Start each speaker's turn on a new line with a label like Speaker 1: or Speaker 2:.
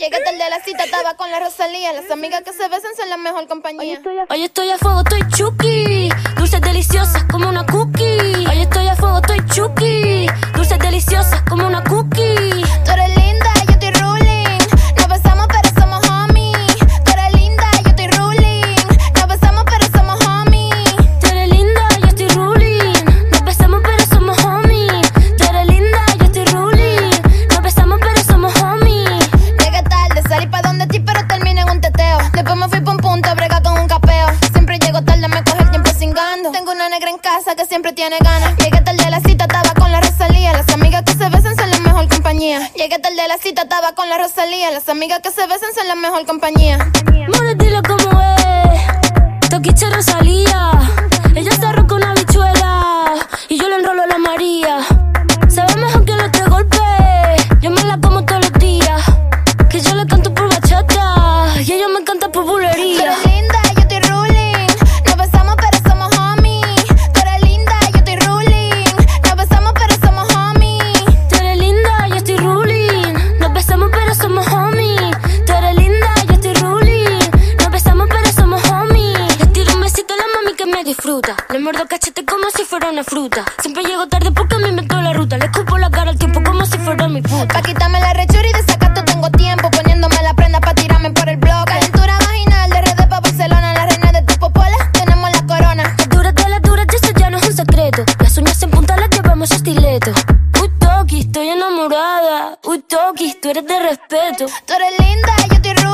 Speaker 1: Llegué tarde a la cita, estaba con la Rosalía. Las amigas que se besan son la mejor compañía.
Speaker 2: Hoy estoy a fuego, estoy chuki. Dulces deliciosas como una cookie. Hoy estoy a fuego, estoy chuki. Dulces deliciosas como una cookie.
Speaker 1: Después me fui pa' un punto, brega con un capeo. Siempre llego tarde, me coge el tiempo cingando. Tengo una negra en casa que siempre tiene ganas. Llegué tarde a la cita, estaba con la Rosalía. Las amigas que se besan son la mejor compañía. Llegué tarde a la cita, estaba con la Rosalía. Las amigas que se besan son la mejor compañía.
Speaker 2: More, dilo como es. Le muerdo cachete como si fuera una fruta. Siempre llego tarde porque me inventó la ruta. Le escupo la cara al tiempo como si fuera mi puta.
Speaker 1: Pa' quitarme la rechura y de sacato tengo tiempo. Poniéndome la prenda pa' tirarme por el blog. Calentura vaginal de RD pa' Barcelona. La reina de tu popola, tenemos la corona.
Speaker 2: Las duras de las duras, y eso ya no es un secreto. Las uñas en punta las llevamos estileto. Uy, Toki, estoy enamorada. Uy, Toki, tú eres de respeto.
Speaker 1: Tú eres linda, yo estoy.